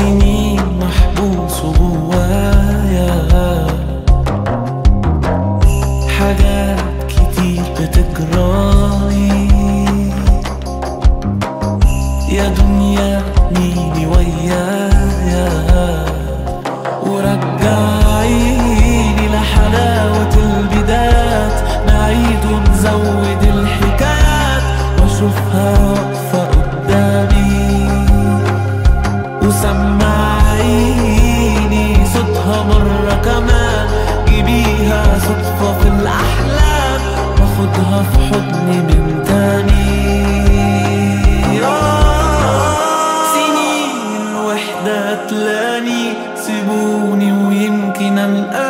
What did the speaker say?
سنين محبوس جوايا. حاجات كتير بتجرالي يا دنيا ميلي ويايا. ورجعي عودها في حضني من تاني. سنين وحدة تلاني سيبوني ويمكن الآن